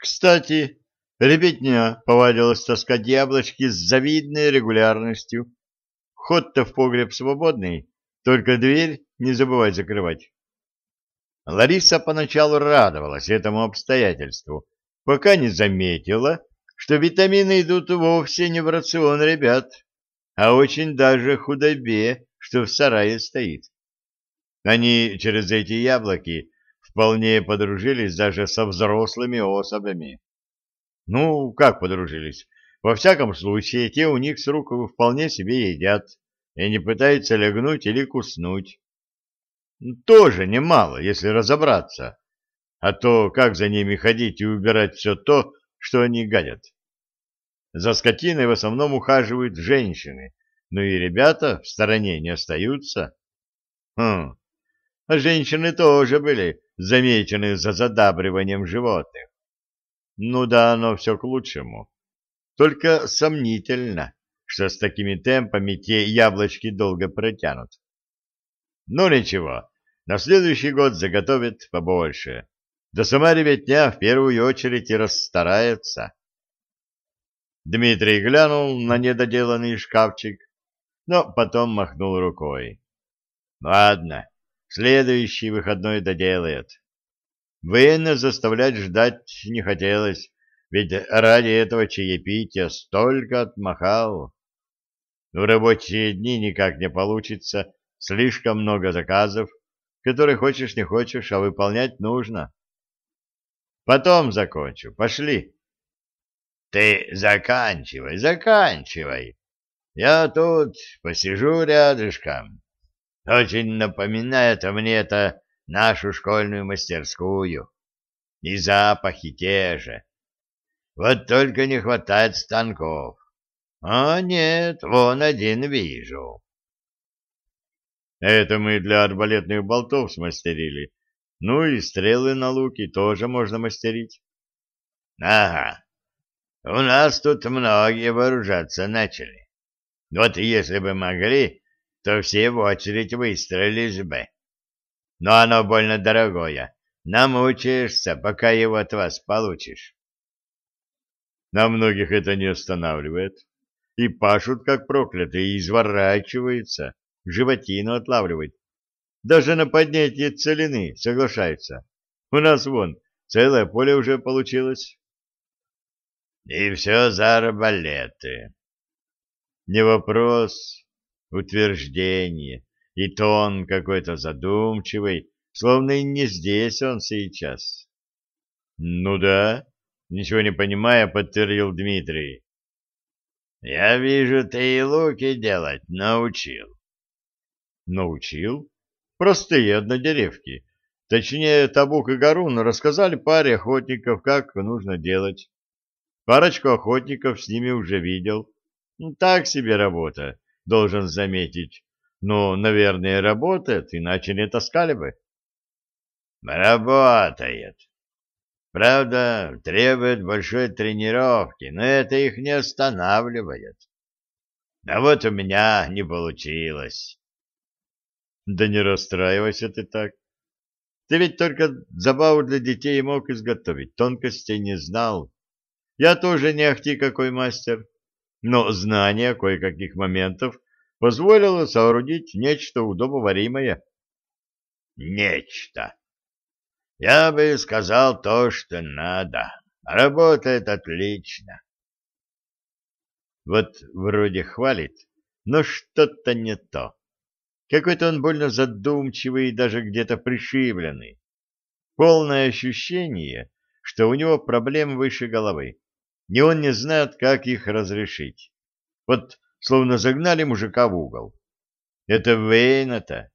Кстати, ребятня повадилась таскать яблочки с завидной регулярностью. Ход-то в погреб свободный, только дверь не забывай закрывать. Лариса поначалу радовалась этому обстоятельству, пока не заметила, что витамины идут вовсе не в рацион ребят, а очень даже худобе, что в сарае стоит. Они через эти яблоки вполне подружились даже со взрослыми особями. Ну, как подружились? Во всяком случае, те у них с рук вполне себе едят и не пытаются лягнуть или куснуть. Тоже немало, если разобраться. А то как за ними ходить и убирать все то, что они гадят? За скотиной в основном ухаживают женщины, но и ребята в стороне не остаются. Хм, а женщины тоже были замечены за задабриванием животных. Ну да, но все к лучшему. Только сомнительно, что с такими темпами те яблочки долго протянут. Ну ничего, на следующий год заготовят побольше. Да сама ребятня в первую очередь и расстарается. Дмитрий глянул на недоделанный шкафчик, но потом махнул рукой. Ладно, следующий выходной доделает. Военно заставлять ждать не хотелось, ведь ради этого чаепития столько отмахал. В рабочие дни никак не получится, слишком много заказов, которые хочешь не хочешь, а выполнять нужно. Потом закончу, пошли. Ты заканчивай, заканчивай. Я тут посижу рядышком. Очень напоминает мне это нашу школьную мастерскую. И запахи те же. Вот только не хватает станков. А нет, вон один вижу. Это мы для арбалетных болтов смастерили. Ну и стрелы на луки тоже можно мастерить. Ага. У нас тут многие вооружаться начали. Вот если бы могли, то все в очередь выстроились бы. Но оно больно дорогое. Намучаешься, пока его от вас получишь. На многих это не останавливает. И пашут, как проклятые, и изворачиваются, животину отлавливают. Даже на поднятие целины соглашаются. У нас вон целое поле уже получилось. И все за арбалеты. Не вопрос, утверждение, и тон какой-то задумчивый, словно и не здесь он сейчас. — Ну да, ничего не понимая, подтвердил Дмитрий. — Я вижу, ты и луки делать научил. — Научил? Простые однодеревки. Точнее, Табук и Гарун рассказали паре охотников, как нужно делать. Парочку охотников с ними уже видел. Ну, так себе работа, должен заметить. Но, наверное, работает, иначе не таскали бы. Работает. Правда, требует большой тренировки, но это их не останавливает. А вот у меня не получилось. Да не расстраивайся ты так. Ты ведь только забаву для детей мог изготовить, тонкостей не знал. Я тоже не ахти какой мастер но знание кое-каких моментов позволило соорудить нечто удобоваримое. Нечто. Я бы сказал то, что надо. Работает отлично. Вот вроде хвалит, но что-то не то. Какой-то он больно задумчивый и даже где-то пришибленный. Полное ощущение, что у него проблем выше головы ни он не знает, как их разрешить. Вот словно загнали мужика в угол. Это Вейна-то,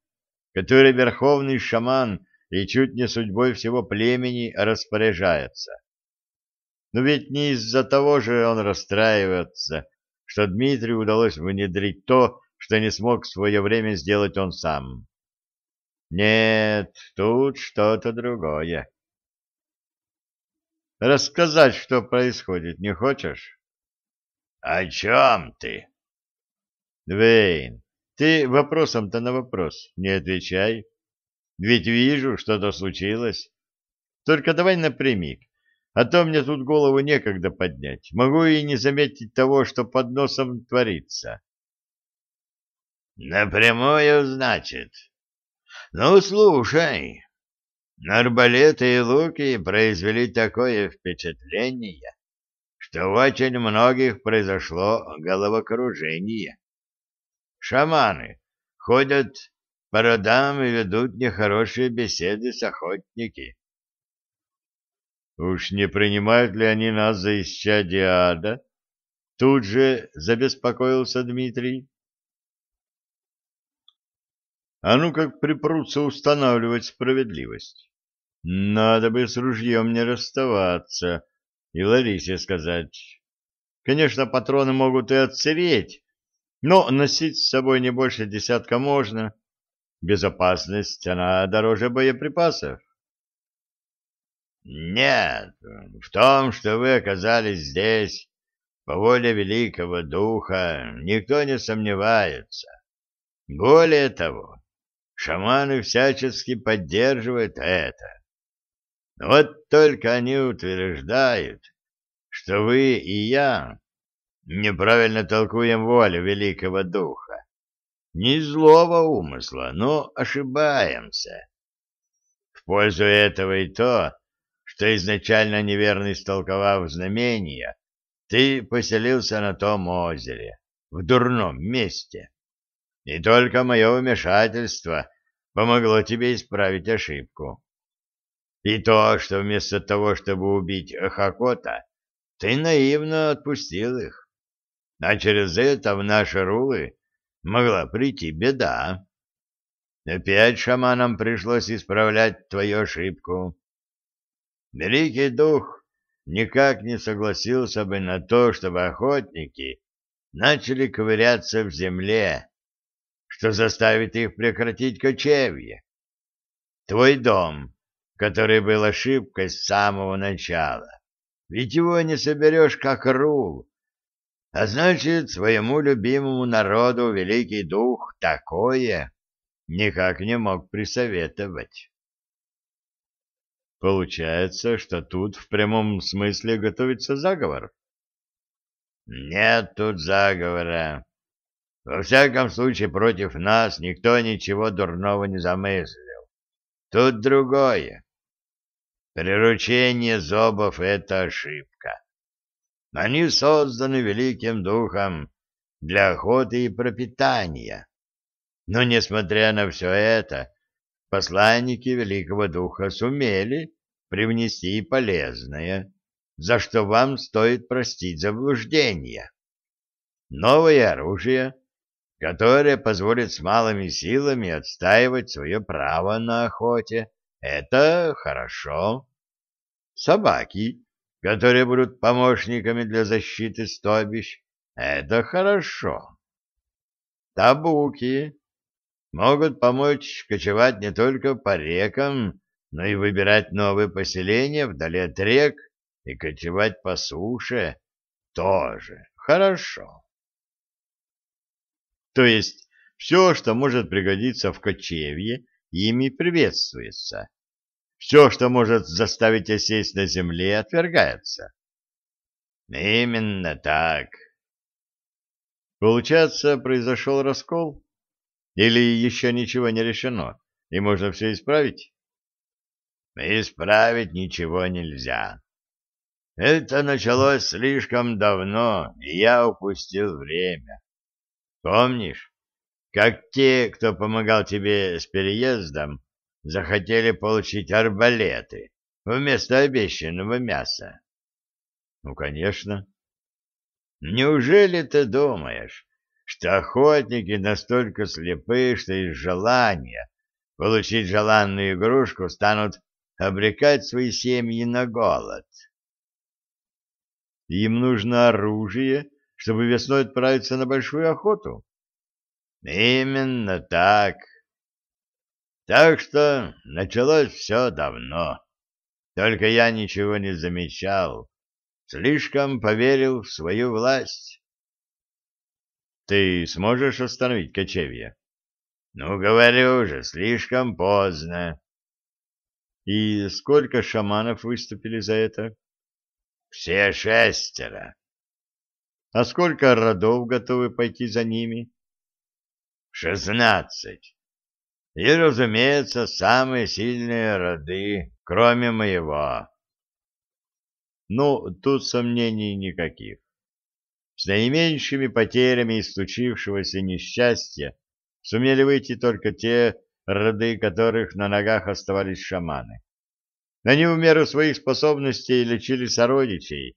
который верховный шаман и чуть не судьбой всего племени распоряжается. Но ведь не из-за того же он расстраивается, что Дмитрию удалось внедрить то, что не смог в свое время сделать он сам. Нет, тут что-то другое. Рассказать, что происходит, не хочешь? — О чем ты? — Вейн, ты вопросом-то на вопрос не отвечай. Ведь вижу, что-то случилось. Только давай напрямик. А то мне тут голову некогда поднять. Могу и не заметить того, что под носом творится. Напрямую, значит. Ну, слушай, арбалеты и луки произвели такое впечатление, что у очень многих произошло головокружение. Шаманы ходят по родам и ведут нехорошие беседы с охотники. Уж не принимают ли они нас за исчадие ада? Тут же забеспокоился Дмитрий. А ну как припрутся устанавливать справедливость. Надо бы с ружьем не расставаться и Ларисе сказать. Конечно, патроны могут и отсыреть, но носить с собой не больше десятка можно. Безопасность, она дороже боеприпасов. Нет, в том, что вы оказались здесь по воле великого духа, никто не сомневается. Более того, шаманы всячески поддерживают это. Вот только они утверждают, что вы и я неправильно толкуем волю великого духа. Не злого умысла, но ошибаемся. В пользу этого и то, что изначально неверно истолковав знамения, ты поселился на том озере, в дурном месте. И только мое вмешательство помогло тебе исправить ошибку. И то, что вместо того, чтобы убить Хакота, ты наивно отпустил их. А через это в наши рулы могла прийти беда. Опять шаманам пришлось исправлять твою ошибку. Великий дух никак не согласился бы на то, чтобы охотники начали ковыряться в земле, что заставит их прекратить кочевье. Твой дом, который был ошибкой с самого начала, ведь его не соберешь как рул, а значит, своему любимому народу Великий Дух такое никак не мог присоветовать. Получается, что тут в прямом смысле готовится заговор? Нет тут заговора. Во всяком случае, против нас никто ничего дурного не замыслил. Тут другое. Приручение зобов — это ошибка. Они созданы великим духом для охоты и пропитания. Но, несмотря на все это, посланники великого духа сумели привнести полезное, за что вам стоит простить заблуждение. Новое оружие, которое позволит с малыми силами отстаивать свое право на охоте, это хорошо. Собаки, которые будут помощниками для защиты стобищ, это хорошо. Табуки могут помочь кочевать не только по рекам, но и выбирать новые поселения вдали от рек и кочевать по суше тоже хорошо. То есть все, что может пригодиться в кочевье, ими приветствуется. Все, что может заставить осесть на земле, отвергается. Именно так. Получается, произошел раскол? Или еще ничего не решено, и можно все исправить? Исправить ничего нельзя. Это началось слишком давно, и я упустил время. Помнишь, как те, кто помогал тебе с переездом, захотели получить арбалеты вместо обещанного мяса? Ну, конечно. Неужели ты думаешь, что охотники настолько слепы, что из желания получить желанную игрушку станут обрекать свои семьи на голод. Им нужно оружие, чтобы весной отправиться на большую охоту. Именно так. Так что началось все давно. Только я ничего не замечал. Слишком поверил в свою власть. Ты сможешь остановить кочевье? Ну, говорю же, слишком поздно. И сколько шаманов выступили за это? Все шестеро. А сколько родов готовы пойти за ними? Шестнадцать. И, разумеется, самые сильные роды, кроме моего. Ну, тут сомнений никаких. С наименьшими потерями из случившегося несчастья сумели выйти только те роды, которых на ногах оставались шаманы. Они в меру своих способностей лечили сородичей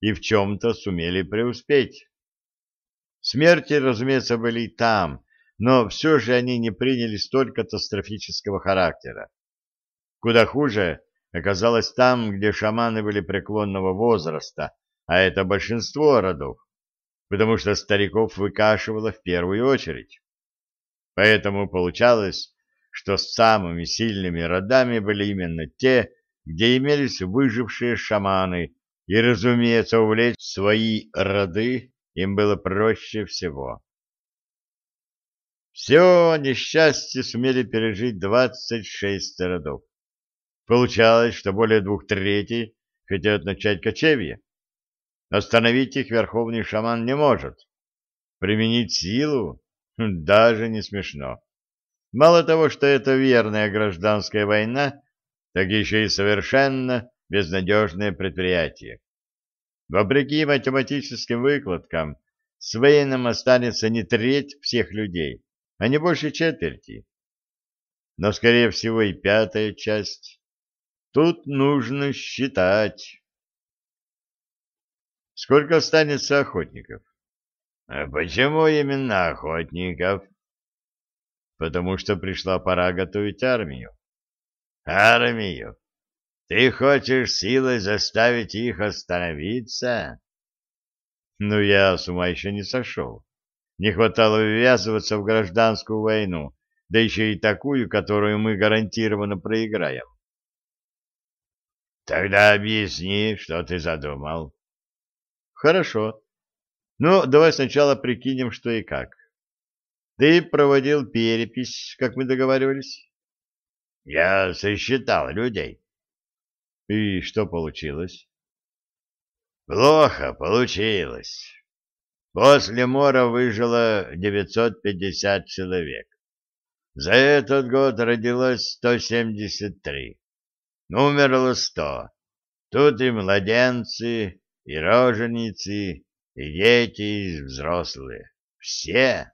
и в чем-то сумели преуспеть. Смерти, разумеется, были и там, но все же они не приняли столь катастрофического характера. Куда хуже оказалось там, где шаманы были преклонного возраста, а это большинство родов, потому что стариков выкашивало в первую очередь. Поэтому получалось, что самыми сильными родами были именно те, где имелись выжившие шаманы, и, разумеется, увлечь свои роды им было проще всего. Все несчастье сумели пережить двадцать шесть родов. Получалось, что более двух третей хотят начать кочевье. Остановить их верховный шаман не может. Применить силу даже не смешно. Мало того, что это верная гражданская война, так еще и совершенно безнадежное предприятие. Вопреки математическим выкладкам, с военным останется не треть всех людей, а не больше четверти. Но, скорее всего, и пятая часть. Тут нужно считать. Сколько останется охотников? А почему именно охотников? Потому что пришла пора готовить армию. Армию? Ты хочешь силой заставить их остановиться? Ну, я с ума еще не сошел. Не хватало ввязываться в гражданскую войну, да еще и такую, которую мы гарантированно проиграем. Тогда объясни, что ты задумал. Хорошо. Ну, давай сначала прикинем, что и как. Ты проводил перепись, как мы договаривались? Я сосчитал людей. И что получилось? Плохо получилось. После мора выжило 950 человек. За этот год родилось 173. Умерло 100. Тут и младенцы, и роженицы, и дети, и взрослые. Все.